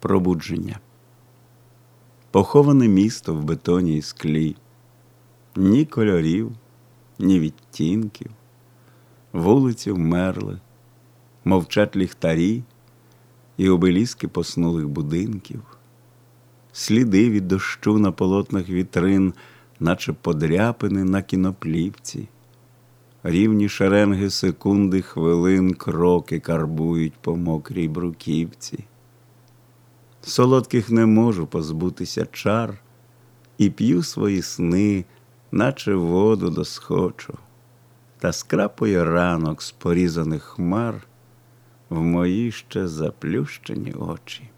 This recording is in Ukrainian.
Пробудження. Поховане місто в бетоні і склі, ні кольорів, ні відтінків, вулиці вмерли, мовчать ліхтарі і обеліски поснулих будинків, сліди від дощу на полотнах вітрин, наче подряпини на кіноплівці, рівні шеренги секунди хвилин кроки карбують по мокрій бруківці. Солодких не можу позбутися чар, і п'ю свої сни, наче воду досхочу, та скрапує ранок з порізаних хмар в мої ще заплющені очі.